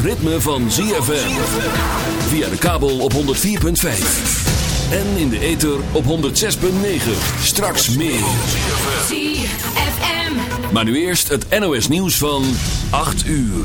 het ritme van ZFM. Via de kabel op 104.5. En in de ether op 106.9. Straks meer. ZFM. Maar nu eerst het NOS nieuws van 8 uur.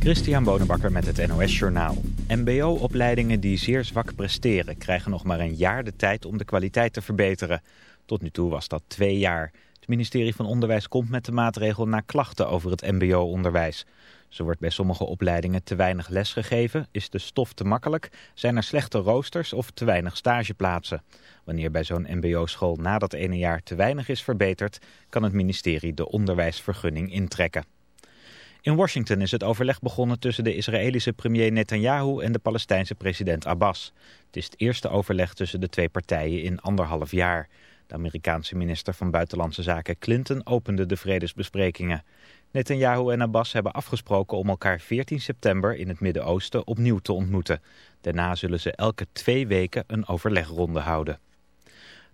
Christian Bonenbakker met het NOS Journaal. MBO-opleidingen die zeer zwak presteren... krijgen nog maar een jaar de tijd om de kwaliteit te verbeteren. Tot nu toe was dat twee jaar. Het ministerie van Onderwijs komt met de maatregel na klachten over het mbo-onderwijs. Zo wordt bij sommige opleidingen te weinig les gegeven, is de stof te makkelijk, zijn er slechte roosters of te weinig stageplaatsen. Wanneer bij zo'n mbo-school na dat ene jaar te weinig is verbeterd, kan het ministerie de onderwijsvergunning intrekken. In Washington is het overleg begonnen tussen de Israëlische premier Netanyahu en de Palestijnse president Abbas. Het is het eerste overleg tussen de twee partijen in anderhalf jaar. De Amerikaanse minister van Buitenlandse Zaken Clinton opende de vredesbesprekingen. Netanyahu en Abbas hebben afgesproken om elkaar 14 september in het Midden-Oosten opnieuw te ontmoeten. Daarna zullen ze elke twee weken een overlegronde houden.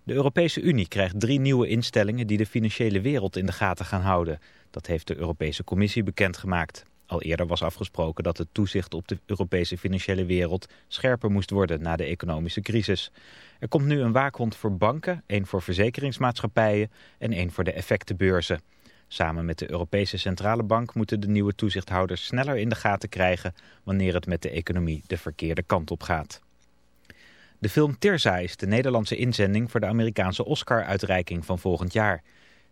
De Europese Unie krijgt drie nieuwe instellingen die de financiële wereld in de gaten gaan houden. Dat heeft de Europese Commissie bekendgemaakt. Al eerder was afgesproken dat het toezicht op de Europese financiële wereld scherper moest worden na de economische crisis. Er komt nu een waakhond voor banken, één voor verzekeringsmaatschappijen en één voor de effectenbeurzen. Samen met de Europese Centrale Bank moeten de nieuwe toezichthouders sneller in de gaten krijgen wanneer het met de economie de verkeerde kant op gaat. De film Tirza is de Nederlandse inzending voor de Amerikaanse Oscar-uitreiking van volgend jaar.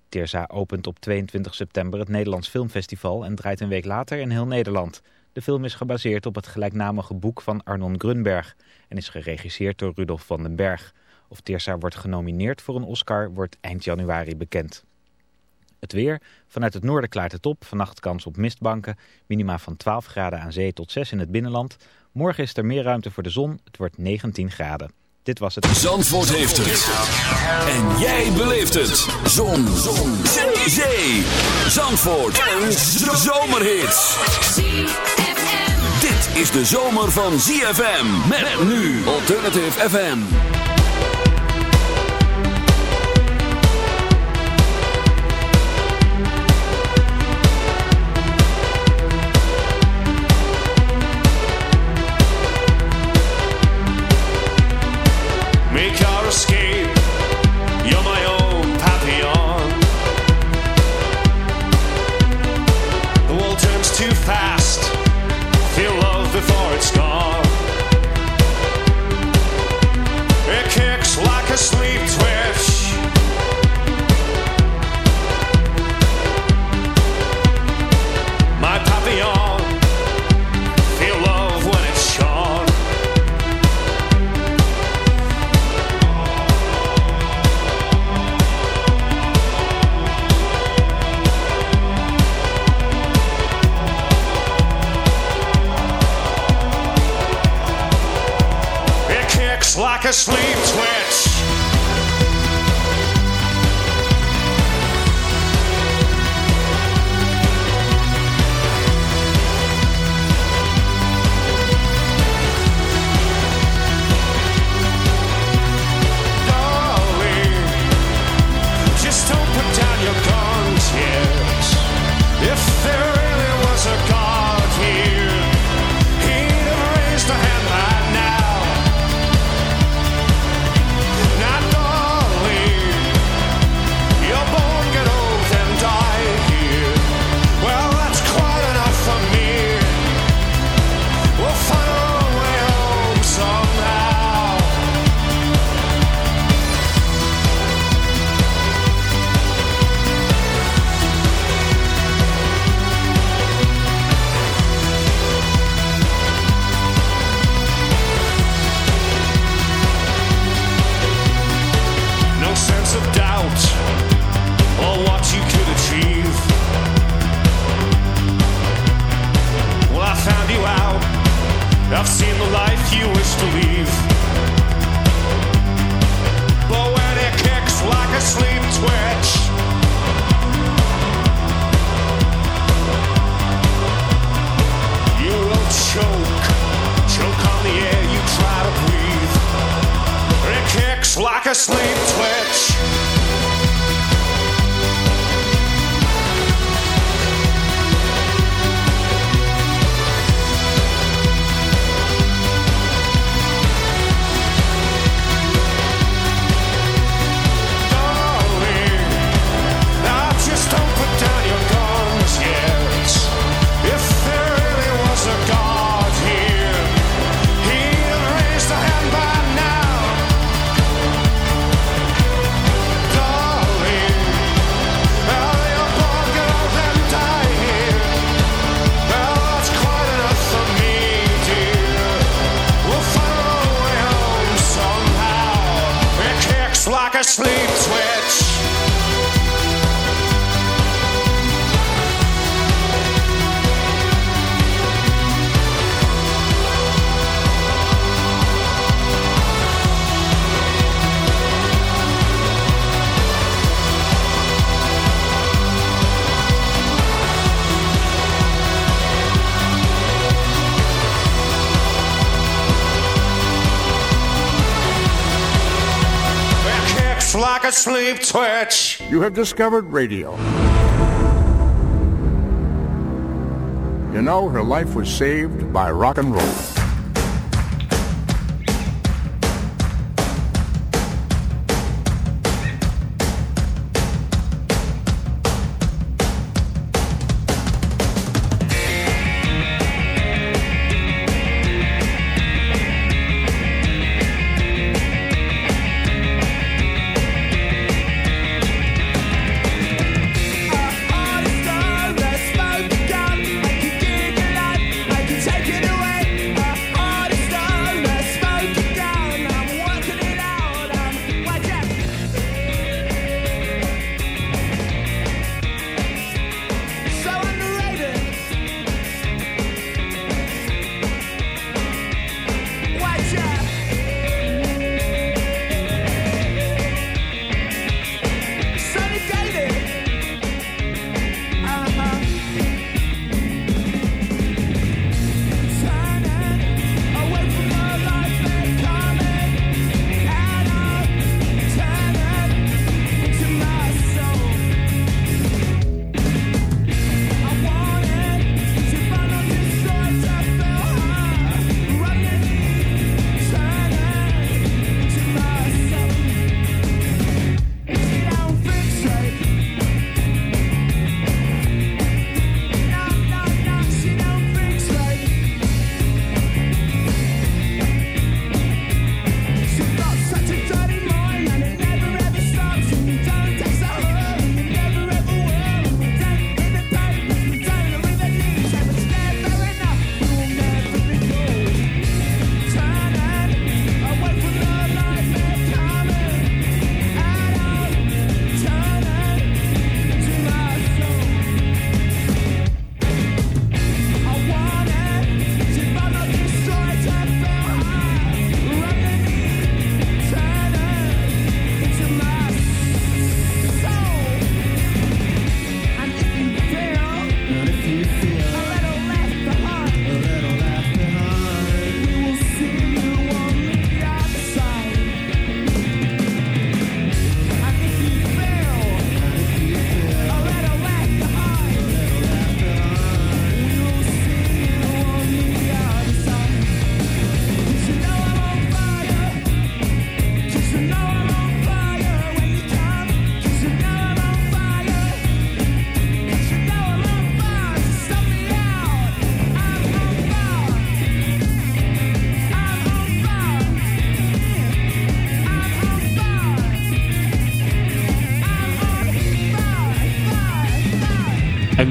Tirza opent op 22 september het Nederlands Filmfestival en draait een week later in heel Nederland. De film is gebaseerd op het gelijknamige boek van Arnon Grunberg en is geregisseerd door Rudolf van den Berg. Of Tirza wordt genomineerd voor een Oscar wordt eind januari bekend. Het weer. Vanuit het noorden klaart het op. Vannacht kans op mistbanken. Minima van 12 graden aan zee tot 6 in het binnenland. Morgen is er meer ruimte voor de zon. Het wordt 19 graden. Dit was het. Zandvoort heeft het. En jij beleeft het. Zon. Zon. Zee. Zee. Zandvoort. Een zomerhit. Dit is de zomer van ZFM. Met nu Alternative FM. a sleep twin sleep twitch. You have discovered radio. You know, her life was saved by rock and roll.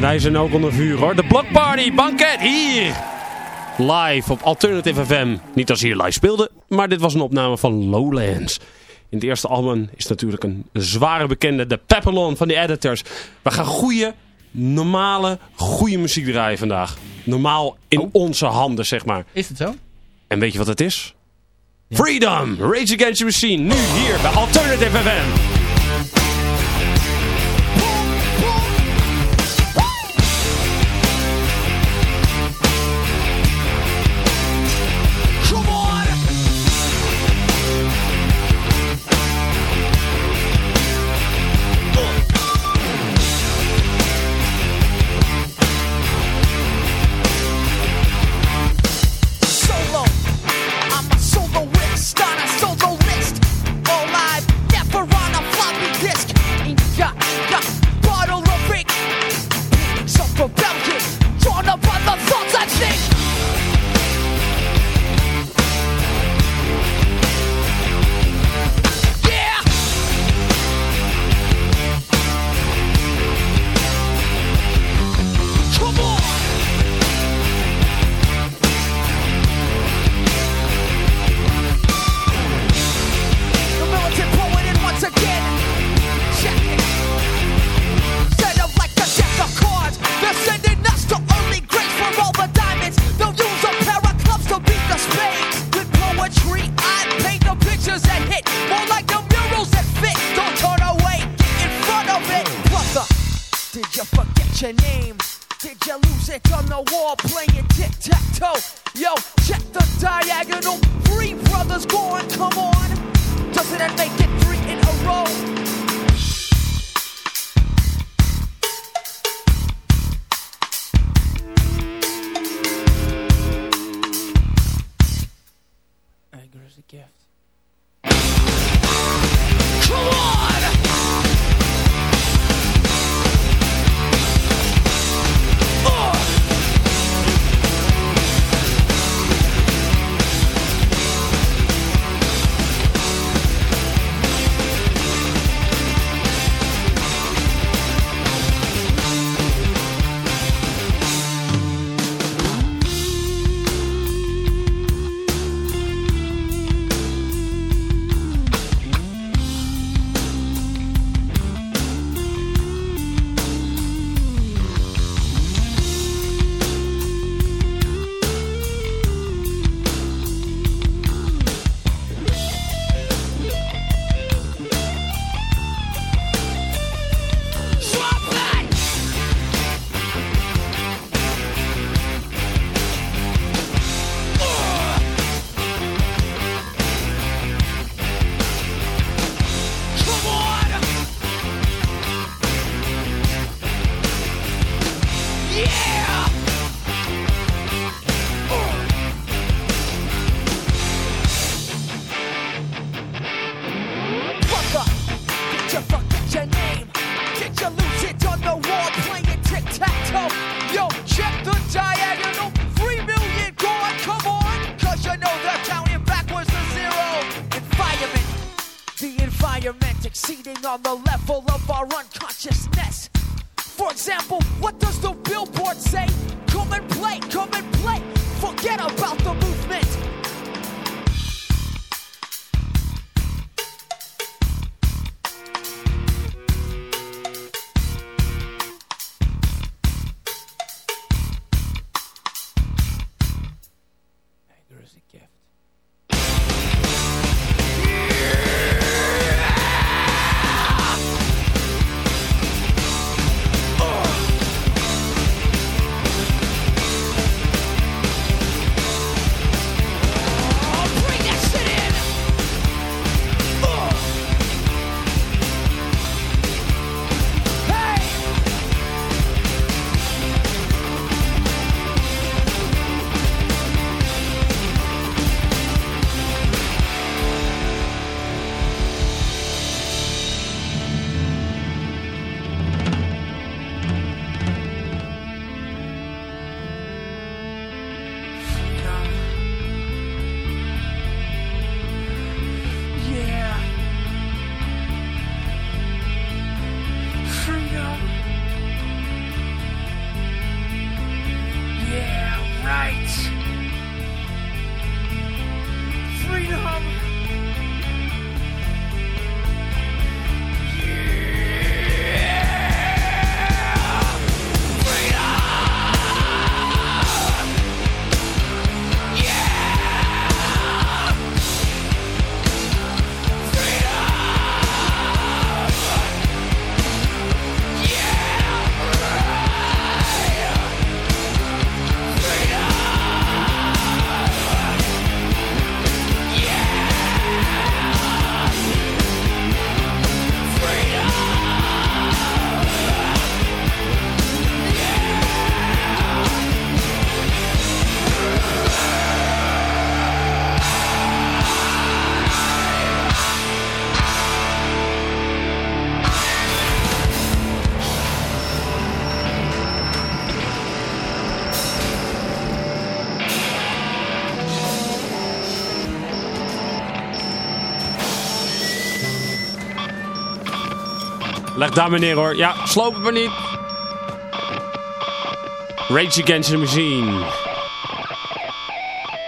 Wij zijn ook onder vuur hoor. De Block Party Banket hier. Live op Alternative FM. Niet als hier live speelde, maar dit was een opname van Lowlands. In het eerste album is natuurlijk een zware bekende, de Papillon van de Editors. We gaan goede, normale, goede muziek draaien vandaag. Normaal in Oh. onze handen, zeg maar. Is het zo? En weet je wat het is? Freedom! Rage Against the Machine. Nu hier bij Alternative FM. gift. Leg daar maar neer hoor. Ja, sloop het maar niet. Rage Against the Machine.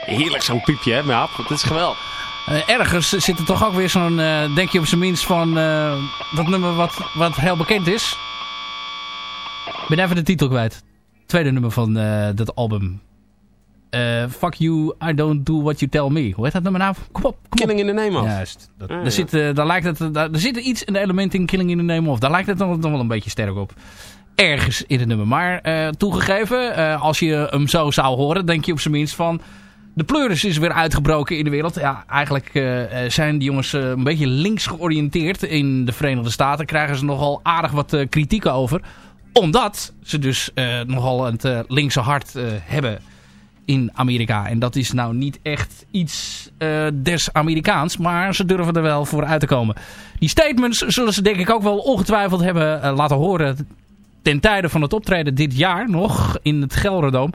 Heerlijk zo'n piepje hè, Jaap. Dat is geweldig. Eh, ergens zit er toch ook weer zo'n, eh, denk je op zijn minst van eh, dat nummer wat, wat heel bekend is. Ik ben even de titel kwijt. Tweede nummer van eh, dat album. Eh, fuck you, I don't do what you tell me. Hoe heet dat nummer nou? Kom op, kom op. Killing in the Name of. Juist. Dat, Ah, daar, ja. zit, eh, daar, lijkt het, daar, er zit iets, een element in Killing in the Name of. Daar lijkt het nog, nog wel een beetje sterk op. Ergens in het nummer. Maar eh, toegegeven, als je hem zo zou horen, denk je op zijn minst van... De pleuris is weer uitgebroken in de wereld. Ja, eigenlijk zijn die jongens een beetje links georiënteerd in de Verenigde Staten. Krijgen ze nogal aardig wat kritiek over. Omdat ze dus nogal het linkse hart hebben in Amerika. En dat is nou niet echt iets eh, des Amerikaans. Maar ze durven er wel voor uit te komen. Die statements zullen ze denk ik ook wel ongetwijfeld hebben eh, laten horen... ten tijde van het optreden dit jaar nog in het Gelderdoom.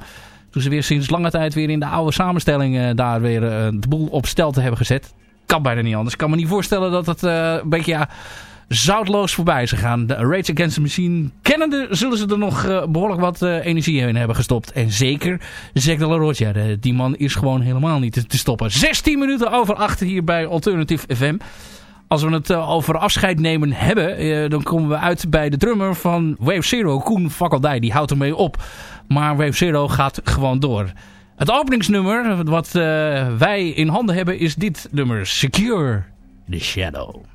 Toen ze weer sinds lange tijd weer in de oude samenstelling eh, daar weer de boel op stel te hebben gezet. Kan bijna niet anders. Ik kan me niet voorstellen dat het een beetje zoutloos voorbij is gegaan. De Rage Against the Machine kennende zullen ze er nog eh, behoorlijk wat eh, energie in hebben gestopt. En zeker Zack de la Rocha. Die man is gewoon helemaal niet te, stoppen. 16 minuten over 8 hier bij Alternative FM. Als we het eh, over afscheid nemen hebben, dan komen we uit bij de drummer van Wave Zero, Koen Fakkeldij. Die houdt ermee op. Maar Wave Zero gaat gewoon door. Het openingsnummer wat wij in handen hebben is dit nummer. Secure the Shadow.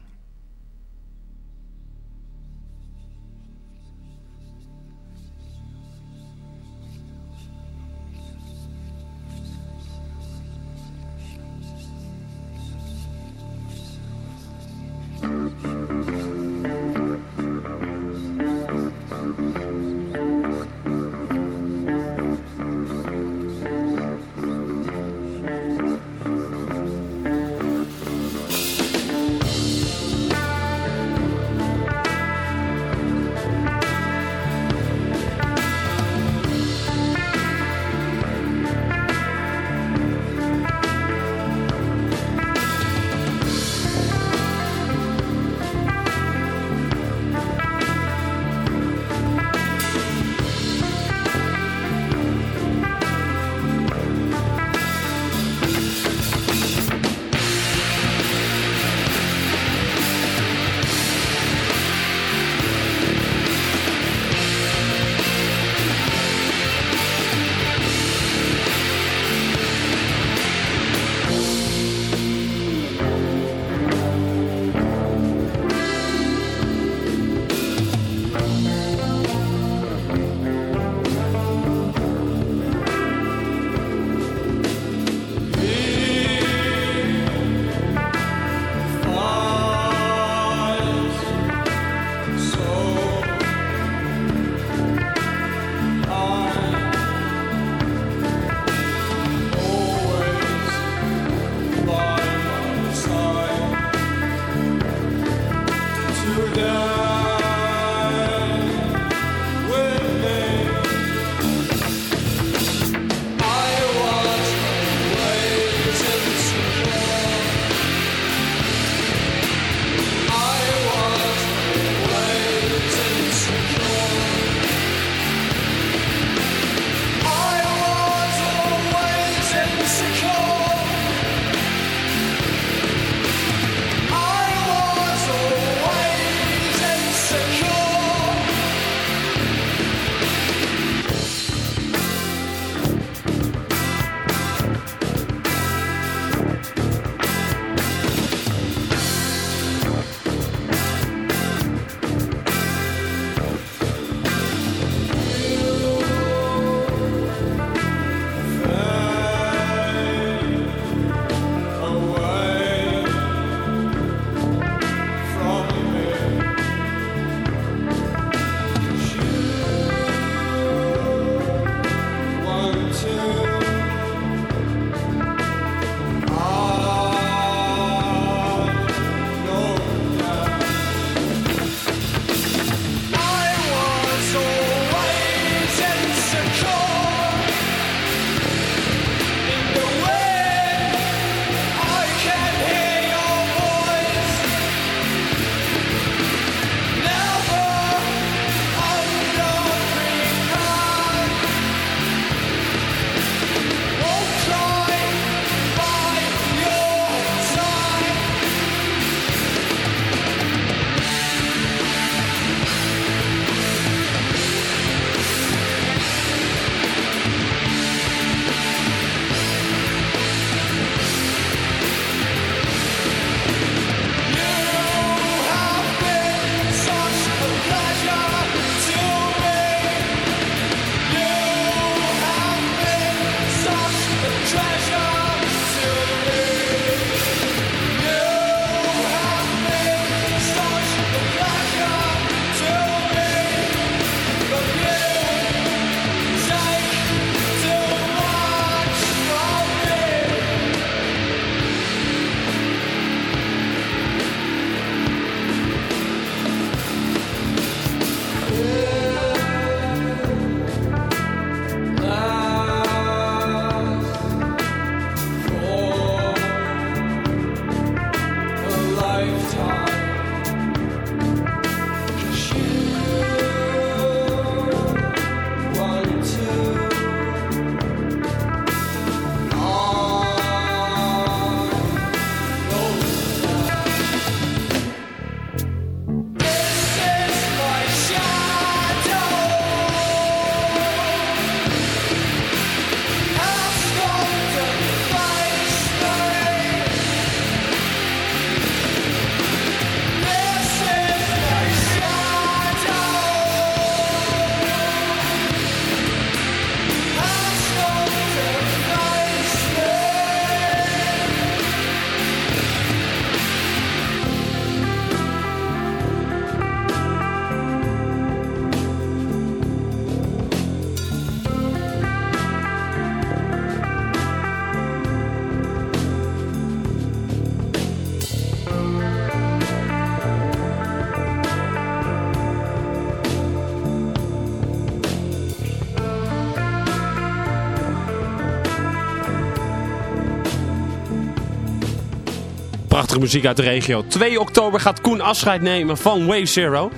muziek uit de regio. 2 oktober gaat Koen afscheid nemen van Wave Zero.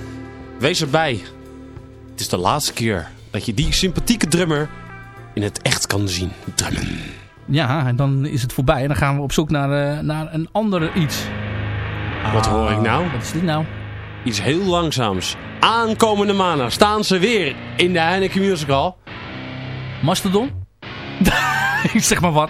Wees erbij. Het is de laatste keer dat je die sympathieke drummer in het echt kan zien drummen. Ja, en dan is het voorbij. En dan gaan we op zoek naar, eh, naar een ander iets. Wat hoor ik ah, nou? Wat is dit nou? Iets heel langzaams. Aankomende maanden staan ze weer in de Heineken Musical. Mastodon? ik zeg maar wat.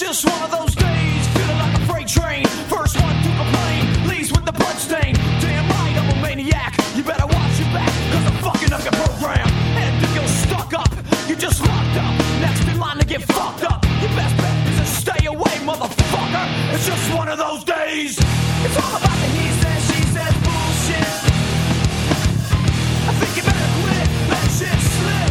It's just one of those days, feeling like a freight train. First one to complain, leaves with the blood stain. Damn right, I'm a maniac. You better watch your back, cause I'm fucking up your program. And if you're stuck up, you just locked up. Next in line to get fucked up. Your best bet is to stay away, motherfucker. It's just one of those days. It's all about the he says, she says bullshit. I think you better quit, let shit slip,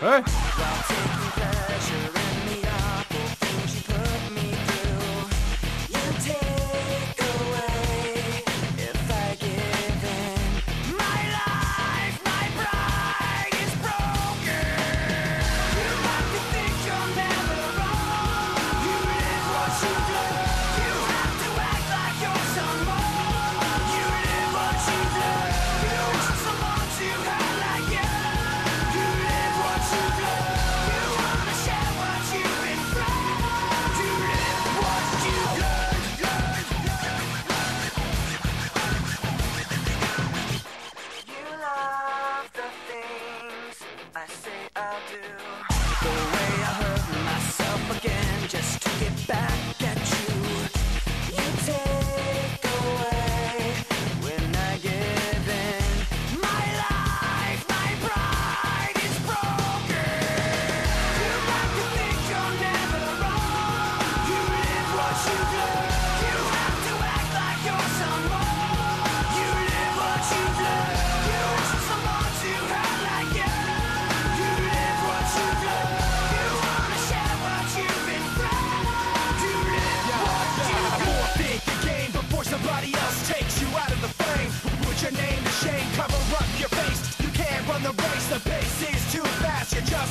Hey.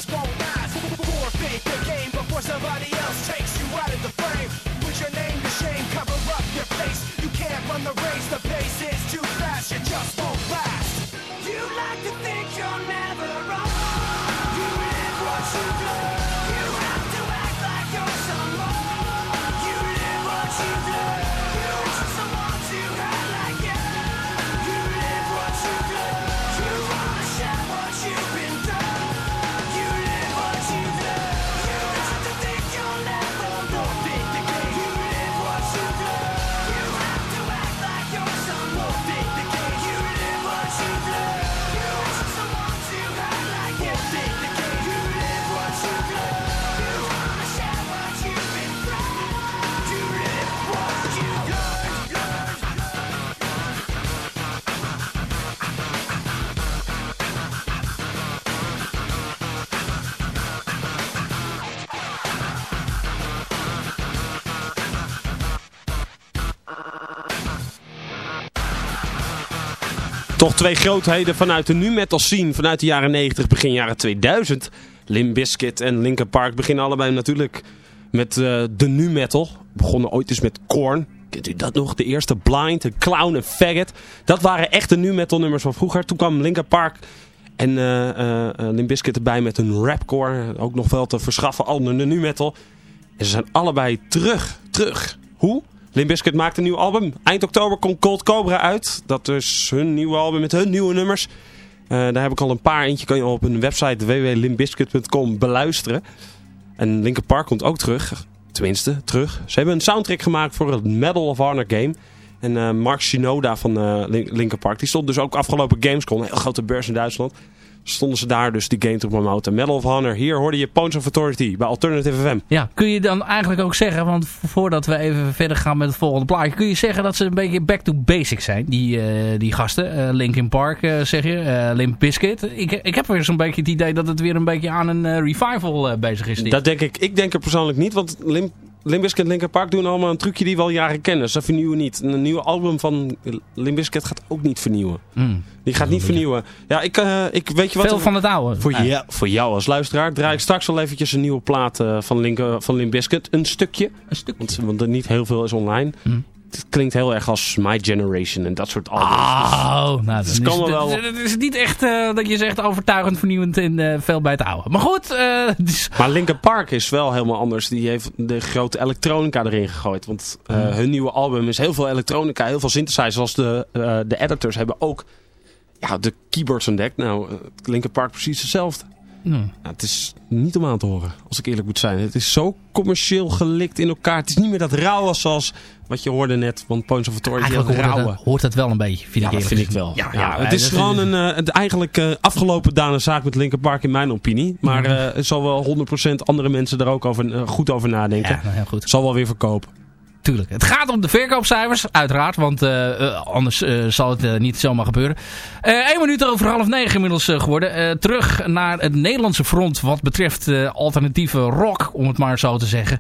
Just won't last. Forfeit the game before somebody else takes you out of the frame. Put your name to shame, cover up your face. You can't run the race, the pace is too fast, you twee grootheden vanuit de nu metal scene vanuit de jaren 90, begin jaren 2000. Limp Bizkit en Linkin Park beginnen allebei natuurlijk met eh, de nu metal. Begonnen ooit eens met Korn. Kent u dat nog? De eerste Blind, de Clown en Faggot. Dat waren echte nu metal nummers van vroeger. Toen kwam Linkin Park en eh eh, eh, Limp Bizkit erbij met een rapcore. Ook nog wel te verschaffen onder de nu metal. En ze zijn allebei terug. Terug. Hoe? Limp Bizkit maakt een nieuw album. Eind oktober komt Cold Cobra uit. Dat is hun nieuwe album met hun nieuwe nummers. Eh, daar heb ik al een paar. Eentje kan je op hun website www.limbiscuit.com beluisteren. En Linkin Park komt ook terug. Tenminste, terug. Ze hebben een soundtrack gemaakt voor het Medal of Honor game. En eh, Mark Shinoda van Lin- Linkin Park, die stond dus ook afgelopen Gamescom, een heel grote beurs in Duitsland. Stonden ze daar dus die game te promoten. Medal of Honor, hier hoorde je Pawns of Authority bij Alternative FM. Ja, kun je dan eigenlijk ook zeggen, want voordat we even verder gaan met het volgende plaatje, kun je zeggen dat ze een beetje back to basics zijn, die, eh, die gasten. Eh, Linkin Park, eh, zeg je, Limp Bizkit. Ik, ik heb weer zo'n beetje het idee dat het weer een beetje aan een revival bezig is. dit. Dat denk ik. Ik denk er persoonlijk niet, want Lim Limp Bizkit en Linkin Park doen allemaal een trucje die we al jaren kennen. Ze vernieuwen niet. Een nieuwe album van Limp Bizkit gaat ook niet vernieuwen. Mm. Die gaat niet vernieuwen. Ja, ik, eh, ik weet je wat... Veel van het oude. Voor, Ja. voor jou als luisteraar draai ik straks wel eventjes een nieuwe plaat eh, van, Link, van Limp Bizkit. Een stukje. Een stuk. Want, want er niet heel veel is online. Mm. Het klinkt heel erg als My Generation en dat soort albums. Oh, nou, dan Dus is, kan wel het, wel. het is niet echt eh, dat je zegt overtuigend vernieuwend en eh, veel bij het oude. Maar goed, eh, dus, Maar Linkin Park is wel helemaal anders. Die heeft de grote elektronica erin gegooid. Want eh, hun nieuwe album is heel veel elektronica, heel veel synthesizers. Zoals de, de editors hebben ook ja, de keyboards ontdekt. Nou, Linkin Park precies hetzelfde. Ja, het is niet om aan te horen, als ik eerlijk moet zijn. Het is zo commercieel gelikt in elkaar. Het is niet meer dat rauwe zoals wat je hoorde net van Points of Authority. Dat eigenlijk rauwe. het, hoort het wel een beetje, vind Ja, ik dat vind ik wel. Ja, Ja, het is dat gewoon een, eh, eigenlijk eh, afgelopen dane zaak met Linkin Park in mijn opinie. Maar het zal wel 100% andere mensen er ook over, goed over nadenken. Ja, nou, heel goed. Zal wel weer verkopen. Tuurlijk. Het gaat om de verkoopcijfers, uiteraard. Want eh, eh, anders eh, zal het niet zomaar gebeuren. Eén minuut over half negen inmiddels geworden. Terug naar het Nederlandse front wat betreft alternatieve rock, om het maar zo te zeggen.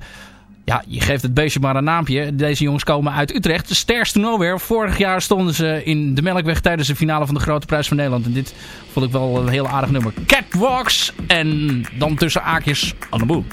Ja, je geeft het beestje maar een naampje. Deze jongens komen uit Utrecht. De Stairs to Nowhere. Vorig jaar stonden ze in de Melkweg tijdens de finale van de Grote Prijs van Nederland. En dit vond ik wel een heel aardig nummer. Catwalks. En dan tussen aakjes On the Moon.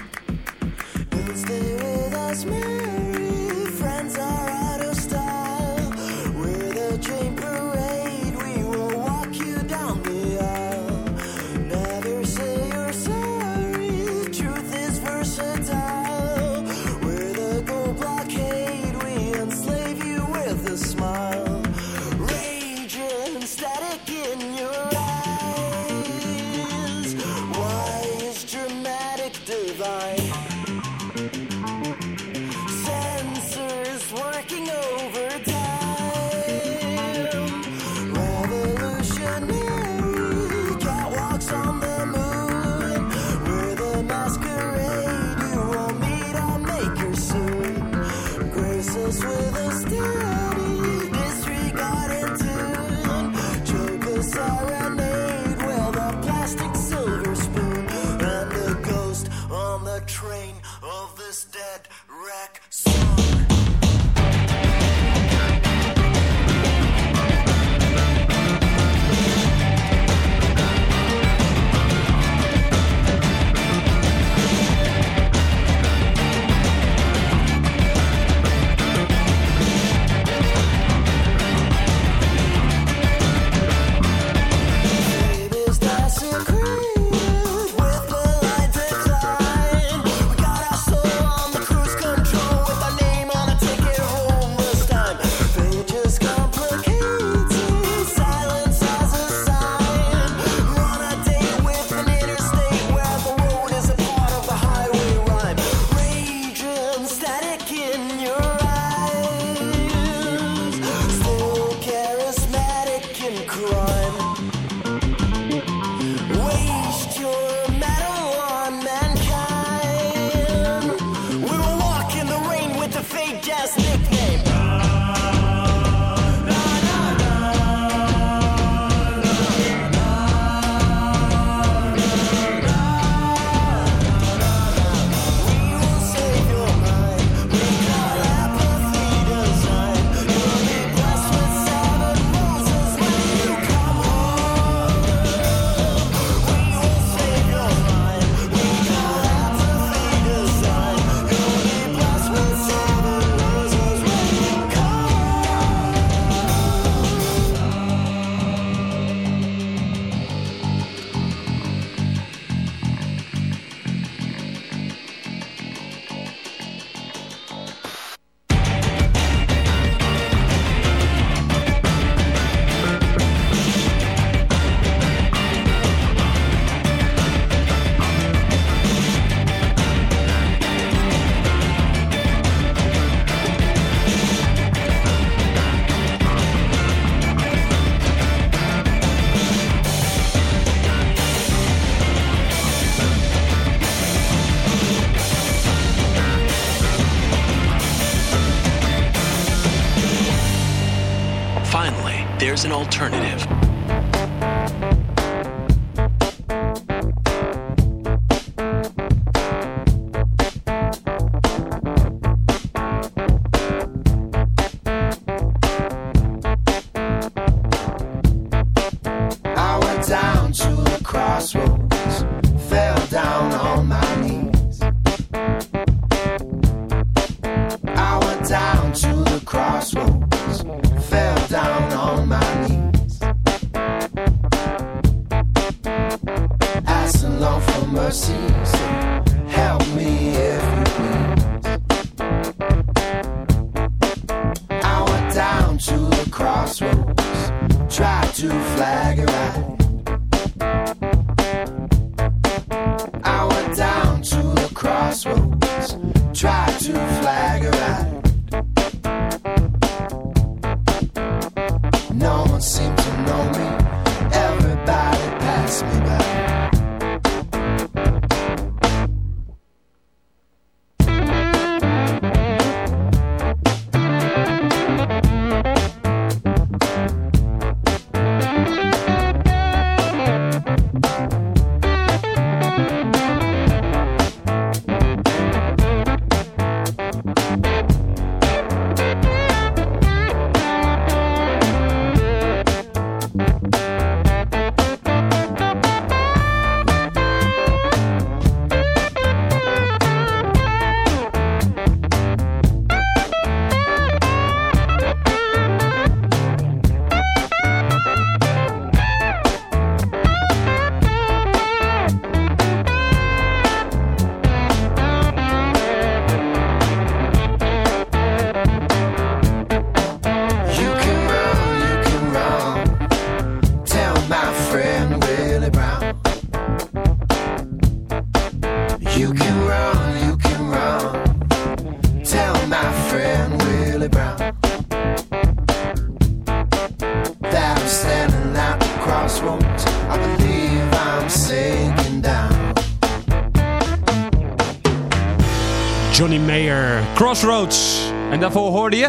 Crossroads. En daarvoor hoorde je...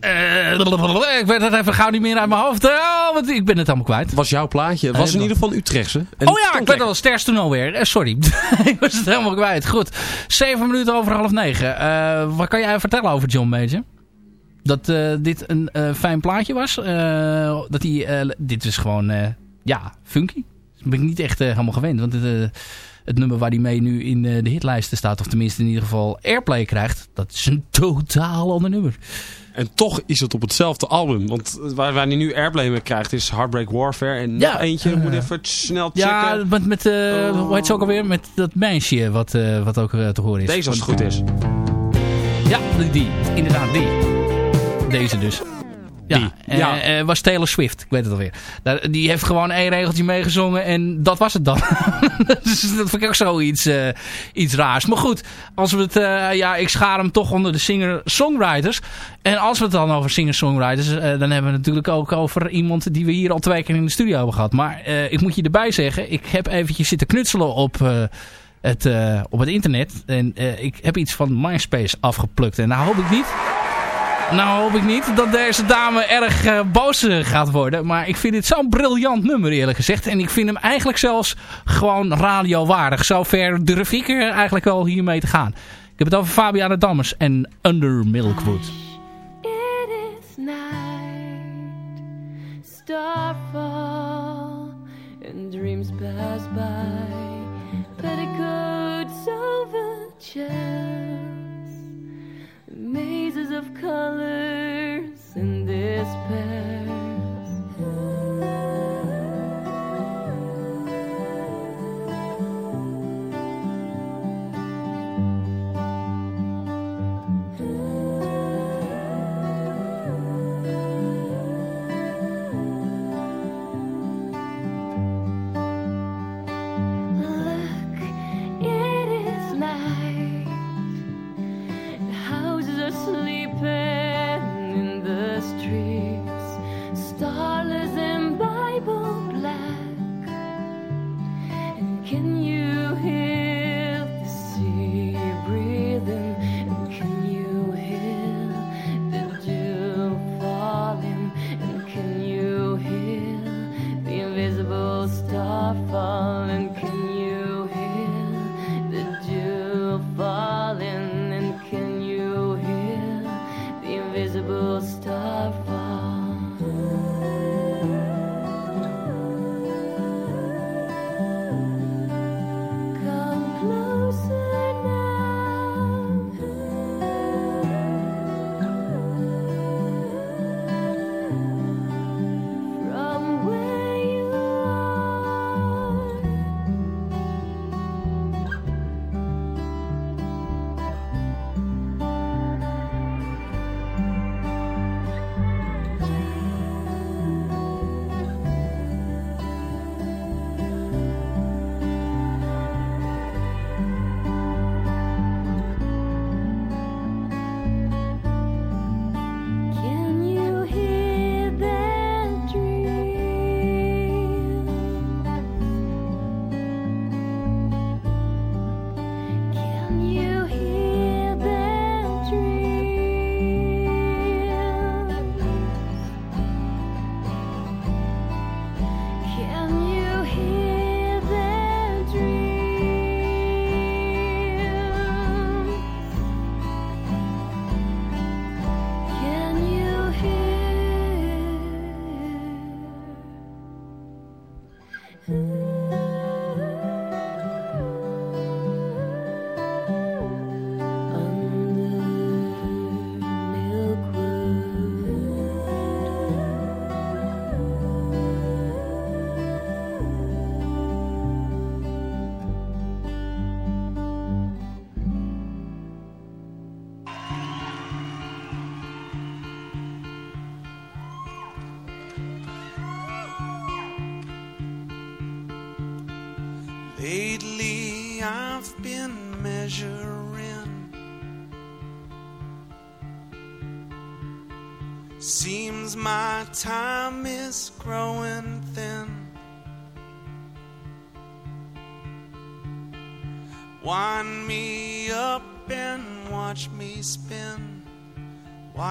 Eh, ik weet het even gauw niet meer uit mijn hoofd. Oh, want ik ben het allemaal kwijt. was jouw plaatje. Het was Eh, in ieder geval Utrechtse. En oh ja, ik weet al sters toen alweer. Eh, sorry, ik was het helemaal kwijt. Goed, zeven minuten over half negen. Eh, wat kan jij vertellen over John Major? Dat eh, dit een eh, fijn plaatje was. Eh, dat hij, eh, dit is gewoon, eh, ja, funky. Dat ben ik niet echt eh, helemaal gewend. Want het, eh, het nummer waar hij mee nu in eh, de hitlijsten staat, of tenminste in ieder geval airplay krijgt, dat is een totaal ander nummer. En toch is het op hetzelfde album. Want waar, waar hij nu airplay mee krijgt is Heartbreak Warfare. En Ja, nog eentje, eh, moet even snel checken. Ja, met, met eh, Oh. hoe heet ze ook alweer? Met dat meisje wat, wat ook te horen is. Deze als het goed is. Ja, die. Inderdaad, die. Deze dus. Ja, eh, ja. eh, was Taylor Swift. Ik weet het alweer. Daar- Die heeft gewoon één regeltje meegezongen en dat was het dan. dus dat vind ik ook zoiets eh, iets raars. Maar goed, als we het... ja, ik schaar hem toch onder de singer-songwriters. En als we het dan over singer-songwriters... dan hebben we het natuurlijk ook over iemand die we hier al twee keer in de studio hebben gehad. Maar ik moet je erbij zeggen, ik heb eventjes zitten knutselen op... het, op het internet. En ik heb iets van MySpace afgeplukt. En nou hoop ik niet... Nou hoop ik niet dat deze dame erg eh, boos eh, gaat worden. Maar ik vind dit zo'n briljant nummer eerlijk gezegd. En ik vind hem eigenlijk zelfs gewoon radiowaardig. Zover durf ik er eigenlijk wel hiermee te gaan. Ik heb het over Fabiana Dammers en Under Milkwood. It is night, starfall, and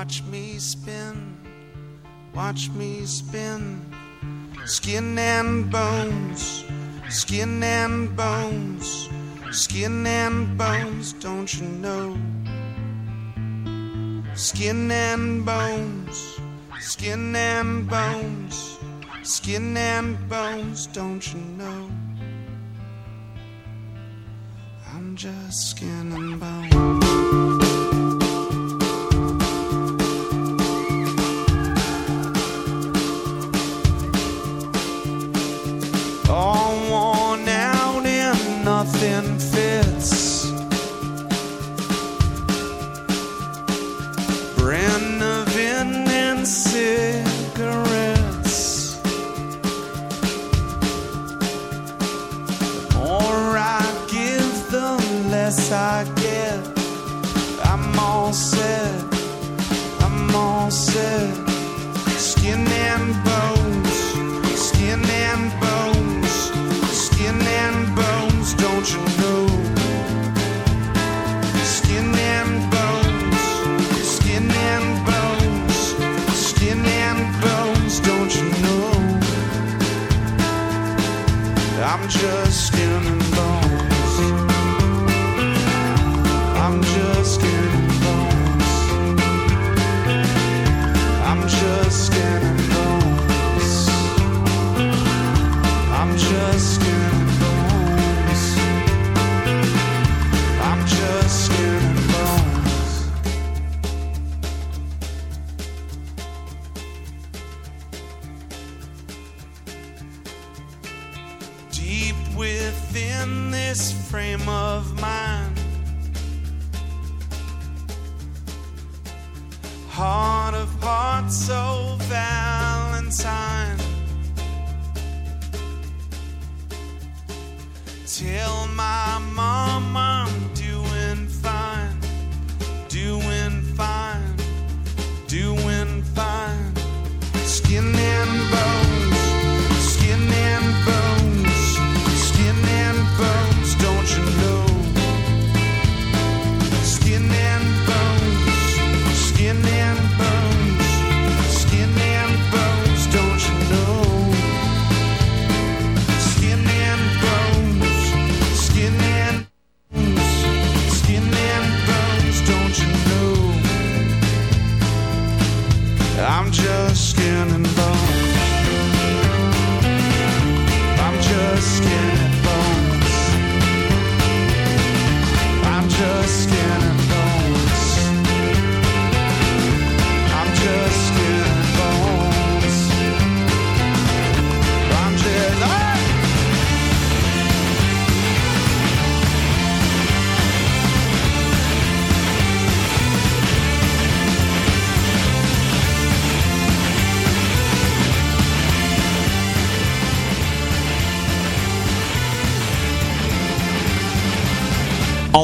Watch me spin. Watch me spin. Skin and bones. Skin and bones. Skin and bones, don't you know? Skin and bones. Skin and bones. Skin and bones, don't you know? I'm just skin and bones.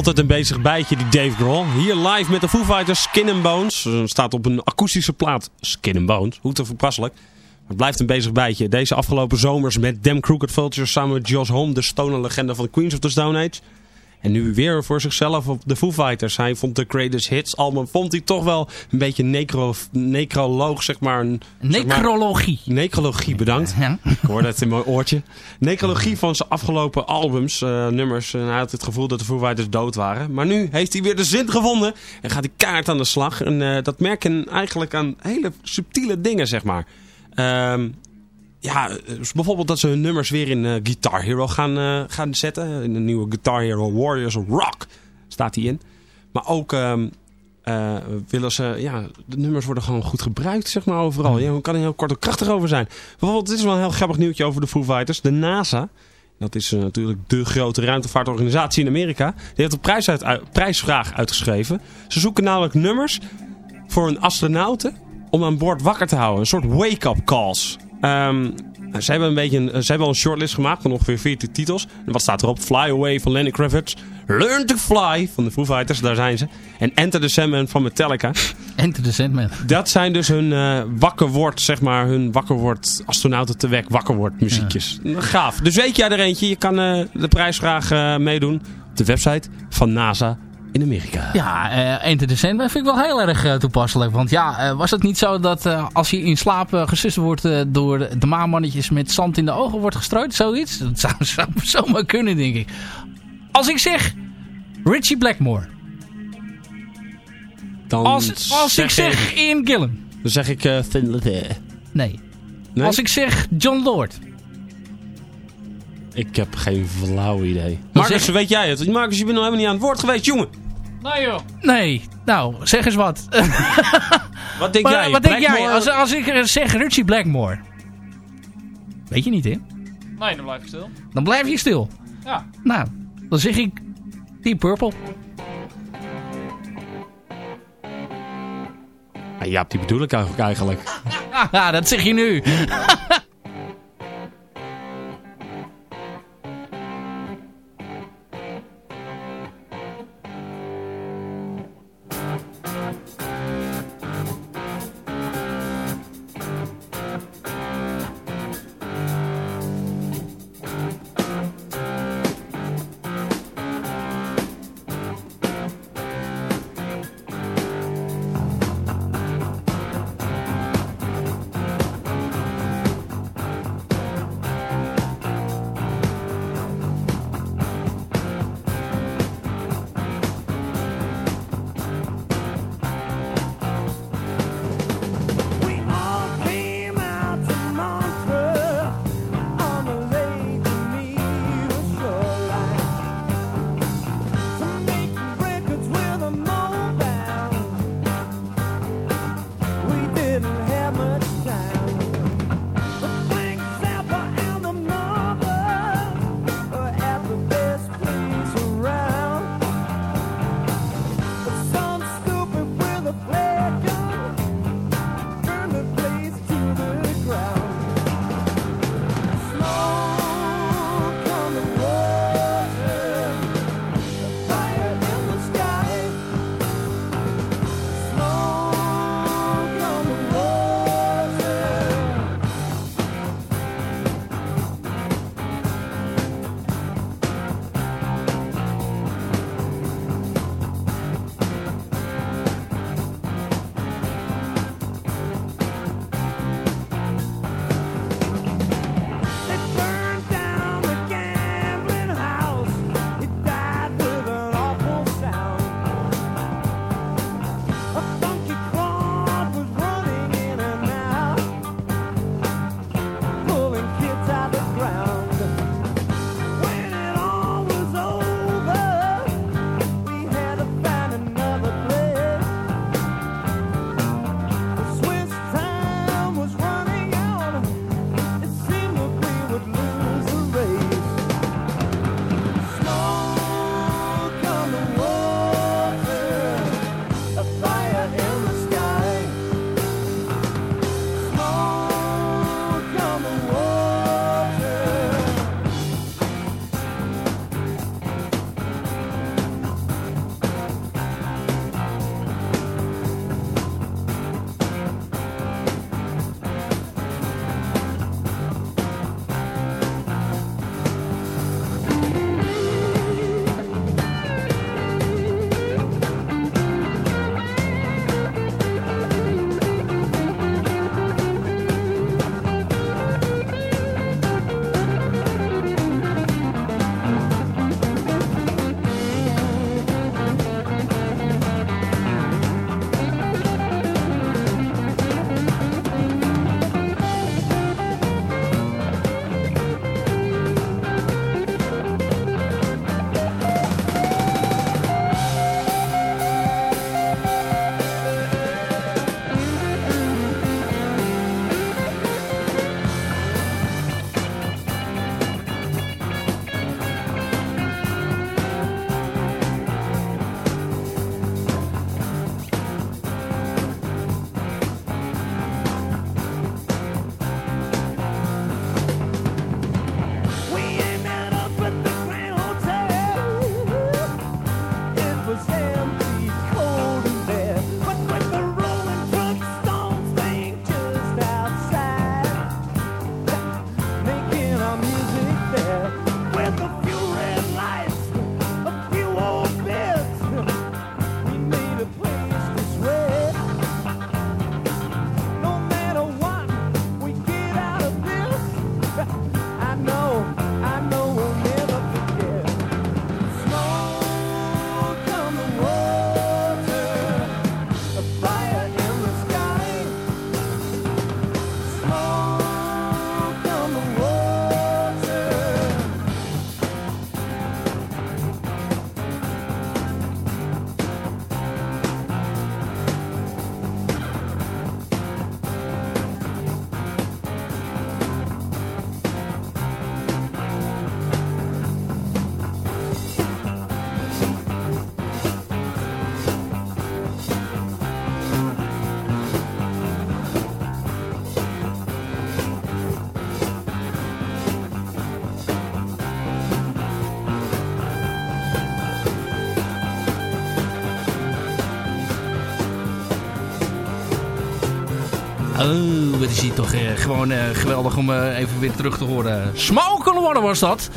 Altijd een bezig bijtje, die Dave Grohl. Hier live met de Foo Fighters, Skin and Bones. Staat op een akoestische plaat, Skin and Bones. Hoe te verpasselijk. Het blijft een bezig bijtje. Deze afgelopen zomers met Dem Crooked Vultures samen met Josh Homme, de stoner-legende van de Queens of the Stone Age. En nu weer voor zichzelf op de Foo Fighters. Hij vond de Greatest Hits album vond hij toch wel een beetje necro, necroloog, zeg maar. Een, zeg maar- Necrologie. necrologie, bedankt. Ja. Ik hoorde het in mijn oortje. Necrologie van zijn afgelopen albums, eh, nummers. En hij had het gevoel dat de Foo Fighters dood waren. Maar nu heeft hij weer de zin gevonden. En gaat hij kaart aan de slag. En eh, dat merken eigenlijk aan hele subtiele dingen, zeg maar. Ehm, ja, dus bijvoorbeeld dat ze hun nummers weer in eh, Guitar Hero gaan, eh, gaan zetten. In de nieuwe Guitar Hero Warriors of Rock staat hij in. Maar ook ehm, eh, willen ze... Ja, de nummers worden gewoon goed gebruikt, zeg maar, overal. Ja, kan er heel kort en krachtig over zijn. Bijvoorbeeld, dit is wel een heel grappig nieuwtje over de Foo Fighters. De NASA, dat is eh, natuurlijk de grote ruimtevaartorganisatie in Amerika. Die heeft een prijs uit, prijsvraag uitgeschreven. Ze zoeken namelijk nummers voor een astronauten om aan boord wakker te houden. Een soort wake-up calls. Ehm, ze hebben een beetje een, ze hebben al een shortlist gemaakt van ongeveer 40 titels. En wat staat erop? Fly Away van Lenny Kravitz. Learn to Fly van de Foo Fighters, daar zijn ze. En Enter the Sandman van Metallica. Enter the Sandman. Dat zijn dus hun eh wakker wordt, zeg maar, hun wakker wordt astronauten te werk wakker wordt muziekjes. Gaaf. Dus weet jij er eentje? Je kan eh, de prijsvraag eh, meedoen op de website van NASA in Amerika. Ja, eh Enter the Sandman vind ik wel heel erg eh, toepasselijk. Want ja, eh, was het niet zo dat eh, als je in slaap uh, gesust wordt eh, door de maanmannetjes met zand in de ogen wordt gestrooid? Zoiets? Dat zou, zou zomaar kunnen, denk ik. Als ik zeg Richie Blackmore. Dan Als, als ik zeg ik, Ian Gillan. dan zeg ik eh Thin Lizzy. Nee. Nee? Als ik zeg John Lord. Ik heb geen flauw idee. Marcus, zeg- weet jij het? Marcus, je bent nog helemaal niet aan het woord geweest, jongen. Nee joh. Nee. Nou, zeg eens wat. Wat denk Maar, jij? wat denk jij als, als ik zeg Richie Blackmore? Weet je niet, hè? Nee, dan blijf ik stil. Dan blijf je stil. Ja. Nou, dan zeg ik Deep Purple. Ah, ja, die bedoel ik eigenlijk- eigenlijk. Haha, dat zeg je nu. Hier toch eh, gewoon eh, geweldig om eh, even weer terug te horen. Smoke on was dat.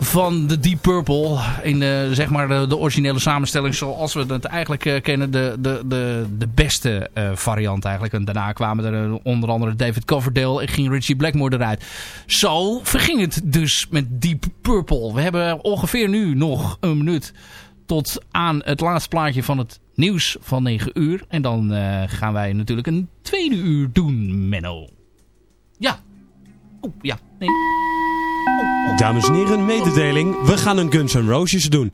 Van de Deep Purple. In zeg maar de, originele samenstelling zoals we het eigenlijk kennen. De, de, de, de beste variant eigenlijk. En daarna kwamen er onder andere David Coverdale en ging Richie Blackmore eruit. Zo verging het dus met Deep Purple. We hebben ongeveer nu nog een minuut tot aan het laatste plaatje van het nieuws van 9 uur. En dan eh, gaan wij natuurlijk een tweede uur doen, Menno. Ja. Oh, ja. Nee. Dames en heren, mededeling. We gaan een Guns N' Roses doen.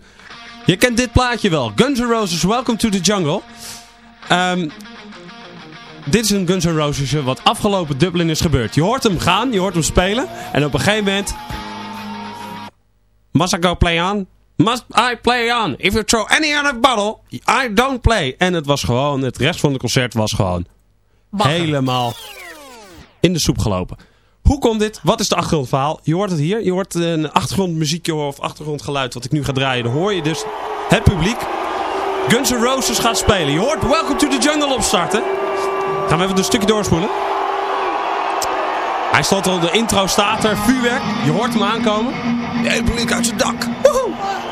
Je kent dit plaatje wel. Guns N' Roses, Welcome to the Jungle. Ehm, dit is een Guns N' Roses wat afgelopen Dublin is gebeurd. Je hoort hem gaan, je hoort hem spelen. En op een gegeven moment... Go play on? Must I play on? If you throw any other bottle, I don't play. En het was gewoon, het rest van het concert was gewoon helemaal in de soep gelopen. Hoe komt dit? Wat is de achtergrondverhaal? Je hoort het hier. Je hoort een achtergrondmuziekje of achtergrondgeluid wat ik nu ga draaien. Dan hoor je dus het publiek. Guns N' Roses gaat spelen. Je hoort Welcome to the Jungle opstarten. Gaan we even een stukje doorspoelen. Hij staat al, de intro staat er. Vuurwerk. Je hoort hem aankomen. Het hele publiek uit zijn dak. Woehoe.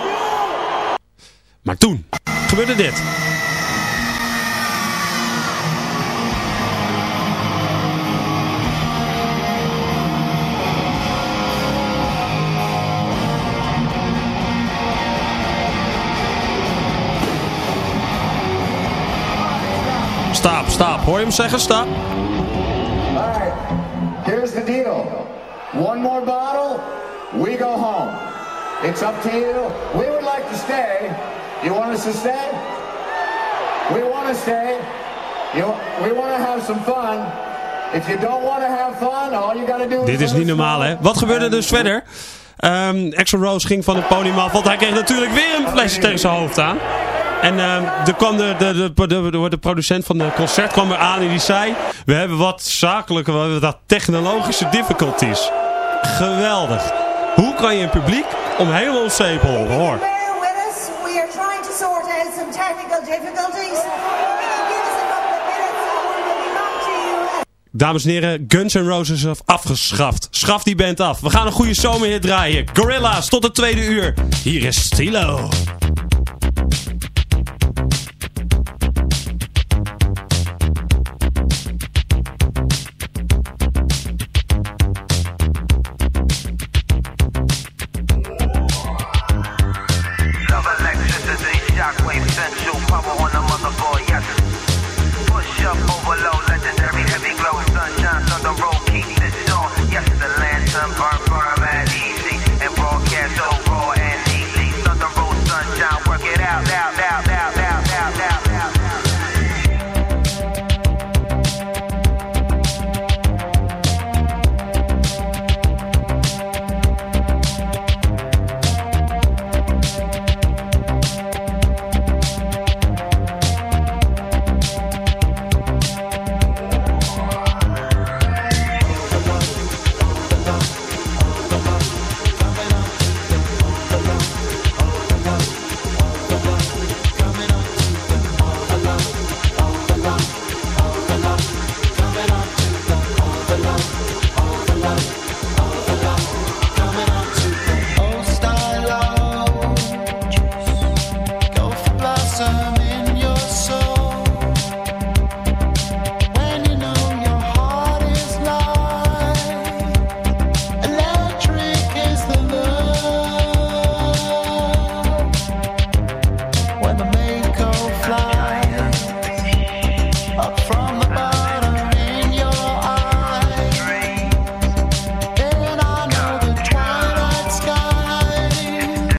Maar toen gebeurde dit. Stop, stop. Hoor je hem zeggen? Stop. Alright, here's the deal. One more bottle, we go home. It's up to you. We would like to stay. You want us to stay? We want to stay. You, we want to have some fun. If you don't want to have fun, all you gotta do is... Dit is niet normaal, hè? Wat gebeurde dus verder? Ehm Axel Rose ging van het podium af, want hij kreeg natuurlijk weer een flesje tegen zijn hoofd aan. En ehm er kwam de, de, de, de, de, de producent van het concert kwam er aan en die zei... We hebben wat zakelijke, we hebben wat technologische difficulties. Geweldig. Hoe kan je een publiek om helemaal zeep? Hoor. Bear with us. We are trying to sort out some technical difficulties. Dames en heren, Guns N' Roses is afgeschaft. Schaf die band af. We gaan een goede zomerhit draaien. Gorilla's tot het tweede uur. Hier is Stilo.